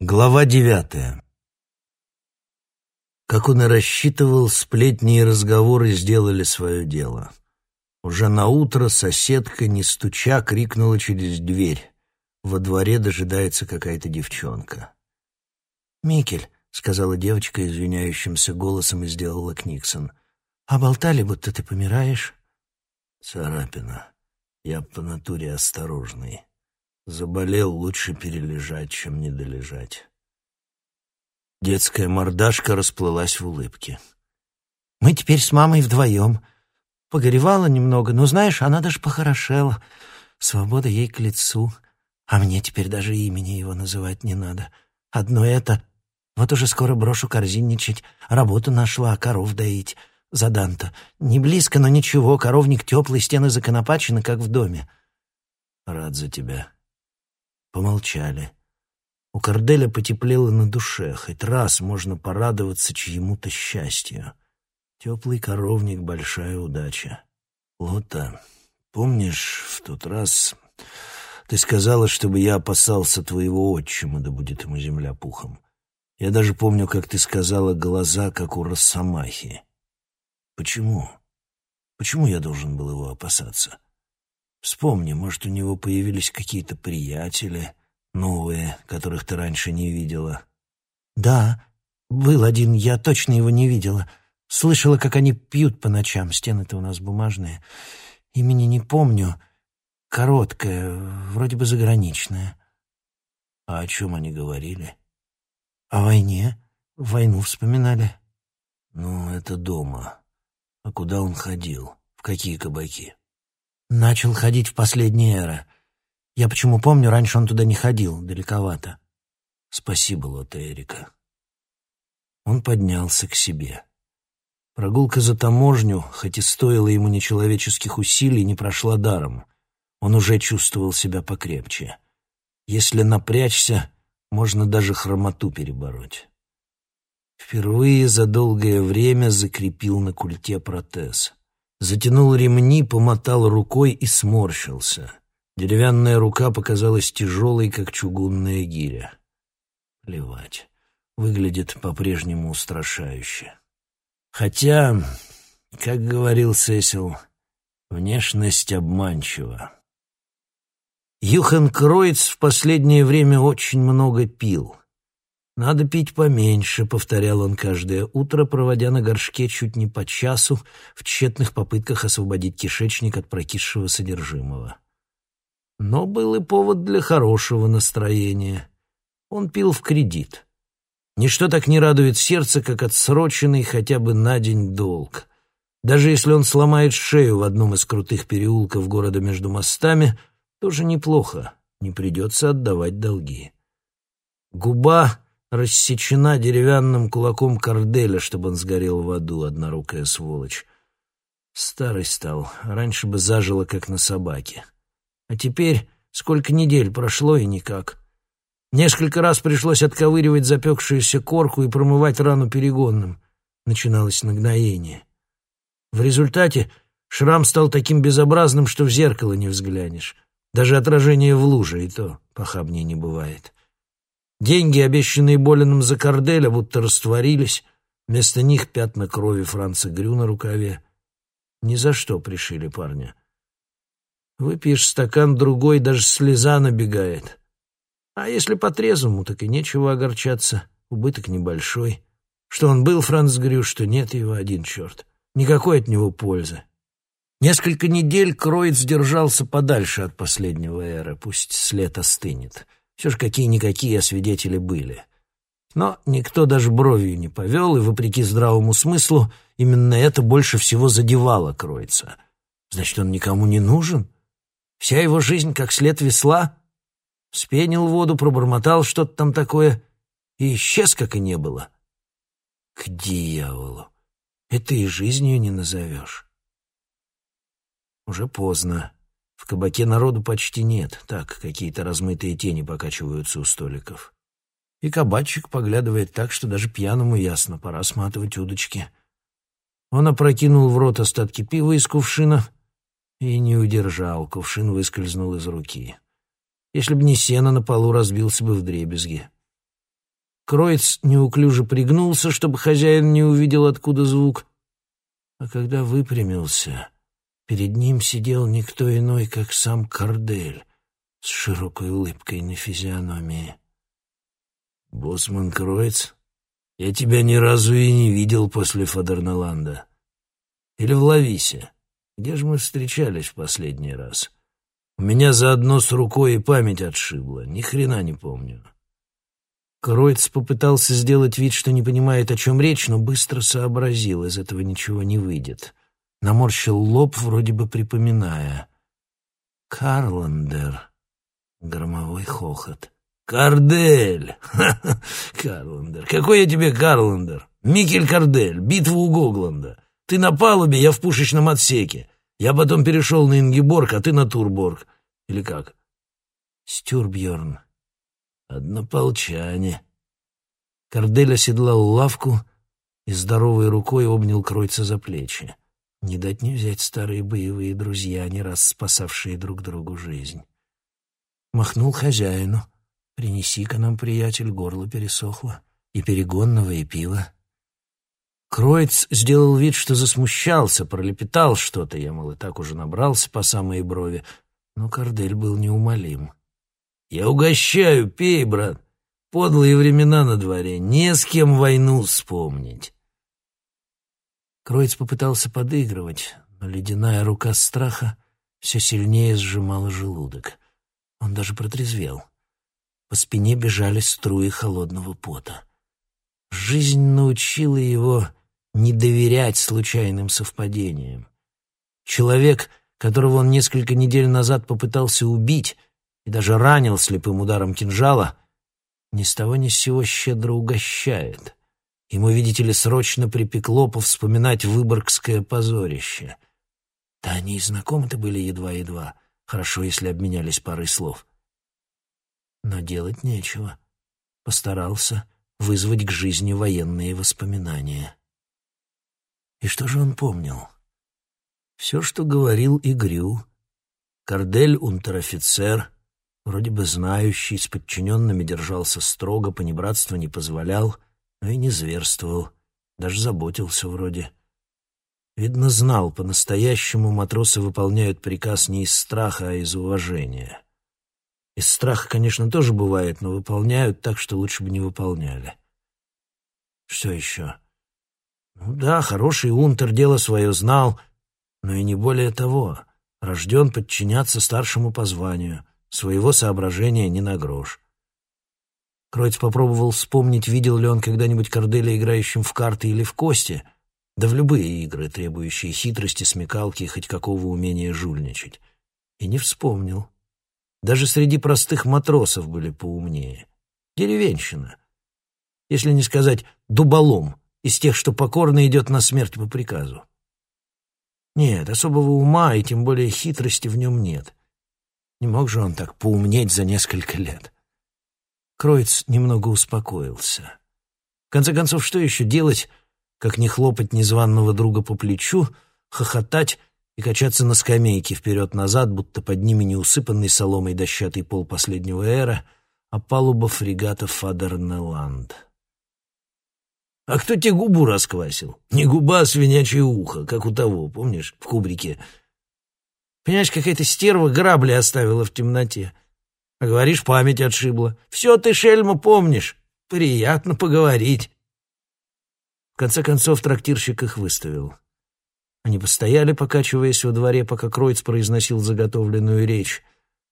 Глава девятая. Как он и рассчитывал, сплетни и разговоры сделали свое дело. Уже на утро соседка, не стуча, крикнула через дверь. Во дворе дожидается какая-то девчонка. «Микель», — сказала девочка извиняющимся голосом и сделала Книксон, — «а болтали, будто ты помираешь?» «Царапина. Я по натуре осторожный». Заболел, лучше перележать, чем не долежать. Детская мордашка расплылась в улыбке. «Мы теперь с мамой вдвоем. Погоревала немного, но, знаешь, она даже похорошела. Свобода ей к лицу. А мне теперь даже имени его называть не надо. Одно это... Вот уже скоро брошу корзинничать. Работу нашла, коров доить. За Данта. Не близко, но ничего. Коровник теплый, стены законопачены, как в доме. Рад за тебя. Помолчали. У Корделя потеплело на душе, хоть раз можно порадоваться чьему-то счастью. Теплый коровник — большая удача. Лота, помнишь, в тот раз ты сказала, чтобы я опасался твоего отчима, да будет ему земля пухом. Я даже помню, как ты сказала, глаза, как у росомахи. Почему? Почему я должен был его опасаться? Вспомни, может, у него появились какие-то приятели новые, которых ты раньше не видела. Да, был один, я точно его не видела. Слышала, как они пьют по ночам, стены-то у нас бумажные. Имени не помню. Короткое, вроде бы заграничное. А о чем они говорили? О войне. Войну вспоминали. Ну, это дома. А куда он ходил? В какие кабаки? Начал ходить в последние эры. Я почему помню, раньше он туда не ходил, далековато. Спасибо, Лота Эрика. Он поднялся к себе. Прогулка за таможню, хоть и стоила ему нечеловеческих усилий, не прошла даром. Он уже чувствовал себя покрепче. Если напрячься, можно даже хромоту перебороть. Впервые за долгое время закрепил на культе протез. Затянул ремни, помотал рукой и сморщился. Деревянная рука показалась тяжелой, как чугунная гиря. Плевать. Выглядит по-прежнему устрашающе. Хотя, как говорил Сесил, внешность обманчива. Юхан Кройц в последнее время очень много пил. «Надо пить поменьше», — повторял он каждое утро, проводя на горшке чуть не по часу в тщетных попытках освободить кишечник от прокисшего содержимого. Но был и повод для хорошего настроения. Он пил в кредит. Ничто так не радует сердце, как отсроченный хотя бы на день долг. Даже если он сломает шею в одном из крутых переулков города между мостами, тоже неплохо, не придется отдавать долги. Губа рассечена деревянным кулаком корделя, чтобы он сгорел в аду, однорукая сволочь. Старый стал, раньше бы зажило, как на собаке. А теперь сколько недель прошло и никак. Несколько раз пришлось отковыривать запекшуюся корку и промывать рану перегонным. Начиналось нагноение. В результате шрам стал таким безобразным, что в зеркало не взглянешь. Даже отражение в луже и то похабнее не бывает. Деньги, обещанные Болиным за Корделя, будто растворились. Вместо них пятна крови Франца Грю на рукаве. Ни за что пришили парня. Выпьешь стакан другой, даже слеза набегает. А если по-трезвому, так и нечего огорчаться. Убыток небольшой. Что он был, Франц Грю, что нет его, один черт. Никакой от него пользы. Несколько недель Кроиц держался подальше от последнего эра, пусть след остынет. Все же какие-никакие свидетели были. Но никто даже бровью не повел, и, вопреки здравому смыслу, именно это больше всего задевало Кройца. Значит, он никому не нужен? Вся его жизнь как след весла? Спенил воду, пробормотал что-то там такое и исчез, как и не было. К дьяволу! Это и жизнью не назовешь. Уже поздно. В кабаке народу почти нет, так, какие-то размытые тени покачиваются у столиков. И кабачик поглядывает так, что даже пьяному ясно, пора сматывать удочки. Он опрокинул в рот остатки пива из кувшина и не удержал, кувшин выскользнул из руки. Если б не сено, на полу разбился бы в дребезги. Кроиц неуклюже пригнулся, чтобы хозяин не увидел, откуда звук. А когда выпрямился, перед ним сидел никто иной, как сам Кордель с широкой улыбкой на физиономии. «Боссман Кроиц, я тебя ни разу и не видел после Фадернеланда. Или в Лависе. Где же мы встречались в последний раз? У меня заодно с рукой и память отшибла, ни хрена не помню». Кройц попытался сделать вид, что не понимает, о чем речь, но быстро сообразил, из этого ничего не выйдет. Наморщил лоб, вроде бы припоминая. «Карландер». Громовой хохот. «Кардель! Карландер! Какой я тебе Карландер? Микель Кардель, битва у Гогланда. Ты на палубе, я в пушечном отсеке. Я потом перешел на Ингеборг, а ты на Турборг. Или как?» «Стюрбьерн», Однополчане. Кордель оседлал лавку и здоровой рукой обнял Кройца за плечи. Не дать не взять старые боевые друзья, не раз спасавшие друг другу жизнь. Махнул хозяину. «Принеси-ка нам, приятель, горло пересохло. И перегонного, и пива». Кроиц сделал вид, что засмущался, пролепетал что-то, я, мол, и так уже набрался по самой брови, но Кордель был неумолим. Я угощаю, пей, брат. Подлые времена на дворе, не с кем войну вспомнить. Кроиц попытался подыгрывать, но ледяная рука страха все сильнее сжимала желудок. Он даже протрезвел. По спине бежали струи холодного пота. Жизнь научила его не доверять случайным совпадениям. Человек, которого он несколько недель назад попытался убить, и даже ранил слепым ударом кинжала, ни с того ни с сего щедро угощает. Ему, видите ли, срочно припекло повспоминать выборгское позорище. Да они и знакомы-то были едва-едва, хорошо, если обменялись парой слов. Но делать нечего. Постарался вызвать к жизни военные воспоминания. И что же он помнил? Все, что говорил Игрю. Кордель унтер-офицер — Вроде бы знающий, с подчиненными держался строго, понебратства не позволял, но и не зверствовал, даже заботился вроде. Видно, знал, по-настоящему матросы выполняют приказ не из страха, а из уважения. Из страха, конечно, тоже бывает, но выполняют так, что лучше бы не выполняли. Что еще? Ну да, хороший унтер дело свое знал, но и не более того. Рожден подчиняться старшему по званию — Своего соображения не на грош. Кройц попробовал вспомнить, видел ли он когда-нибудь Корделя играющим в карты или в кости, да в любые игры, требующие хитрости, смекалки и хоть какого умения жульничать. И не вспомнил. Даже среди простых матросов были поумнее. Деревенщина. Если не сказать «дуболом», из тех, что покорно идет на смерть по приказу. Нет, особого ума и тем более хитрости в нем нет. Не мог же он так поумнеть за несколько лет. Кроиц немного успокоился. В конце концов, что еще делать, как не хлопать незваного друга по плечу, хохотать и качаться на скамейке вперед-назад, будто под ними не усыпанный соломой дощатый пол последнего эра, а палуба фрегата Фадернеланд. «А кто тебе губу расквасил? Не губа, а свинячье ухо, как у того, помнишь, в кубрике?» Понимаешь, какая-то стерва грабли оставила в темноте. А говоришь, память отшибла. Все ты, шельма, помнишь. Приятно поговорить. В конце концов, трактирщик их выставил. Они постояли, покачиваясь во дворе, пока Кройц произносил заготовленную речь.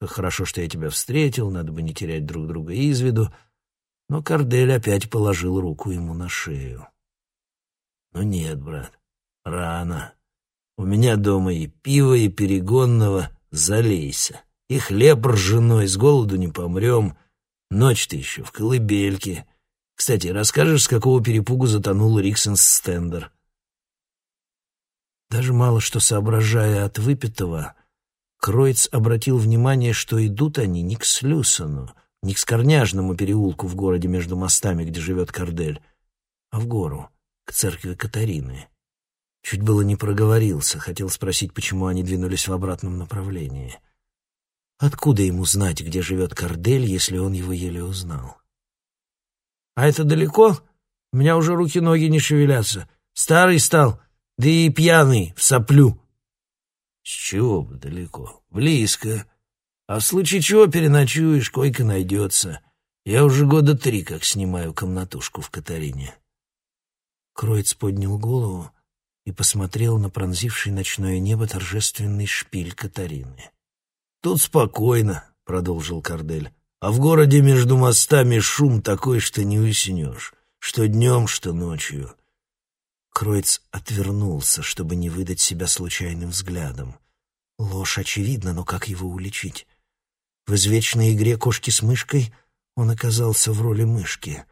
«Хорошо, что я тебя встретил, надо бы не терять друг друга из виду». Но Кардель опять положил руку ему на шею. «Ну нет, брат, рано. У меня дома и пиво, и перегонного залейся. И хлеб ржаной, с голоду не помрем. Ночь-то еще в колыбельке. Кстати, расскажешь, с какого перепугу затонул Риксенс Стендер? Даже мало что соображая от выпитого, Кроиц обратил внимание, что идут они не к Слюсону, не к Скорняжному переулку в городе между мостами, где живет Кордель, а в гору, к церкви Катарины. Чуть было не проговорился, хотел спросить, почему они двинулись в обратном направлении. Откуда ему знать, где живет Кордель, если он его еле узнал? А это далеко? У меня уже руки-ноги не шевелятся. Старый стал, да и пьяный, в соплю. С чего бы далеко? Близко. А в случае чего переночуешь, койка найдется. Я уже года три как снимаю комнатушку в Катарине. Кроиц поднял голову и посмотрел на пронзивший ночное небо торжественный шпиль Катарины. «Тут спокойно», — продолжил Кардель. «А в городе между мостами шум такой, что не уснешь, что днем, что ночью». Кроиц отвернулся, чтобы не выдать себя случайным взглядом. Ложь очевидна, но как его уличить? В извечной игре кошки с мышкой он оказался в роли мышки.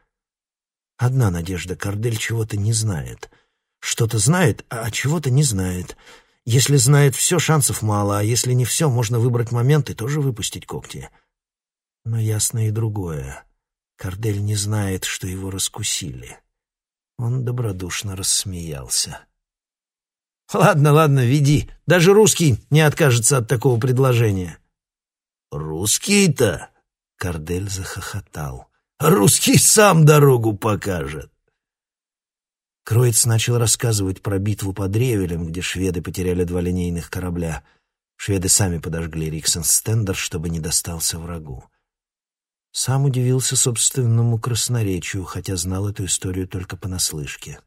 Одна надежда — Кардель чего-то не знает — что-то знает, а чего-то не знает. Если знает все, шансов мало, а если не все, можно выбрать момент и тоже выпустить когти. Но ясно и другое. Кардель не знает, что его раскусили. Он добродушно рассмеялся. «Ладно, ладно, веди. Даже русский не откажется от такого предложения». «Русский-то?» — Кардель захохотал. «Русский сам дорогу покажет». Кроиц начал рассказывать про битву под Ревелем, где шведы потеряли два линейных корабля. Шведы сами подожгли Риксенстендер, чтобы не достался врагу. Сам удивился собственному красноречию, хотя знал эту историю только понаслышке.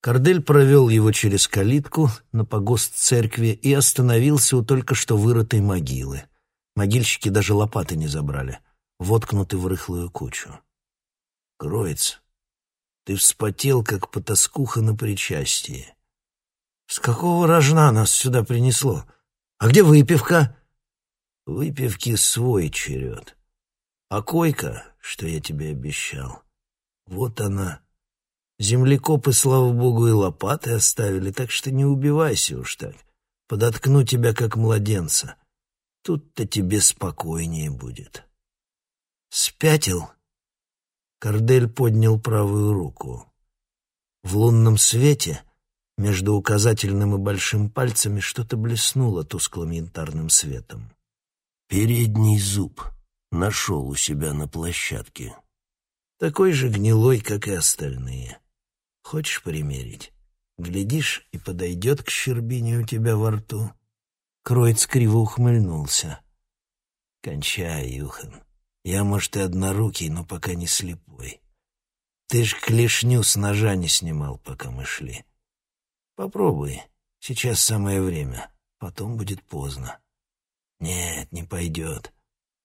Кордель провел его через калитку на погост церкви и остановился у только что вырытой могилы. Могильщики даже лопаты не забрали, воткнуты в рыхлую кучу. «Кроиц, ты вспотел, как потаскуха на причастии. С какого рожна нас сюда принесло? А где выпивка? Выпивки свой черед. А койка, что я тебе обещал, вот она. Землекопы, слава богу, и лопаты оставили, так что не убивайся уж так. Подоткну тебя, как младенца. Тут-то тебе спокойнее будет. Спятил? Кордель поднял правую руку. В лунном свете между указательным и большим пальцами что-то блеснуло тусклым янтарным светом. Передний зуб нашел у себя на площадке. Такой же гнилой, как и остальные. Хочешь примерить? Глядишь, и подойдет к щербине у тебя во рту. Кроиц криво ухмыльнулся. «Кончай, Юхан. Я, может, и однорукий, но пока не слепой. Ты ж клешню с ножа не снимал, пока мы шли. Попробуй. Сейчас самое время. Потом будет поздно. Нет, не пойдет.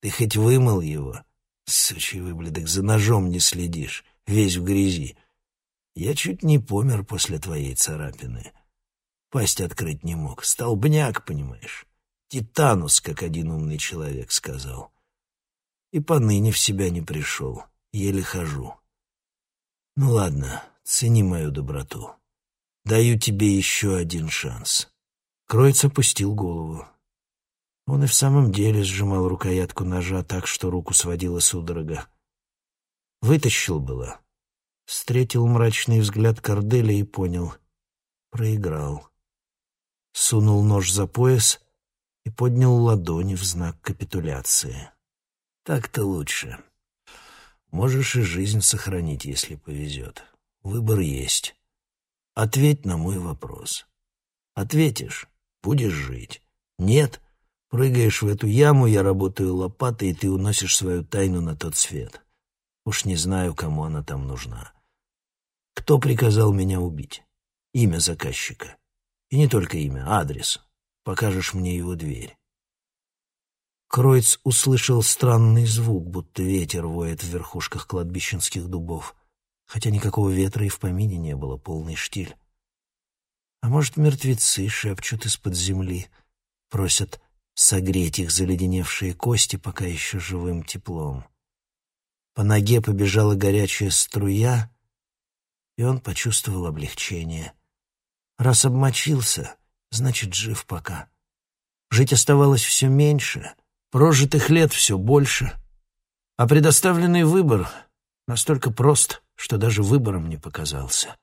Ты хоть вымыл его? Сучий выблядок, за ножом не следишь, весь в грязи. Я чуть не помер после твоей царапины. Пасть открыть не мог. Столбняк, понимаешь? Титанус, как один умный человек сказал и поныне в себя не пришел, еле хожу. Ну ладно, цени мою доброту. Даю тебе еще один шанс. Кроиц опустил голову. Он и в самом деле сжимал рукоятку ножа так, что руку сводила судорога. Вытащил было. Встретил мрачный взгляд Корделя и понял. Проиграл. Сунул нож за пояс и поднял ладони в знак капитуляции. Так-то лучше. Можешь и жизнь сохранить, если повезет. Выбор есть. Ответь на мой вопрос. Ответишь — будешь жить. Нет — прыгаешь в эту яму, я работаю лопатой, и ты уносишь свою тайну на тот свет. Уж не знаю, кому она там нужна. Кто приказал меня убить? Имя заказчика. И не только имя, адрес. Покажешь мне его дверь. Кроиц услышал странный звук, будто ветер воет в верхушках кладбищенских дубов, хотя никакого ветра и в помине не было, полный штиль. А может, мертвецы шепчут из-под земли, просят согреть их заледеневшие кости пока еще живым теплом. По ноге побежала горячая струя, и он почувствовал облегчение. Раз обмочился, значит, жив пока. Жить оставалось все меньше — Прожитых лет все больше, а предоставленный выбор настолько прост, что даже выбором не показался.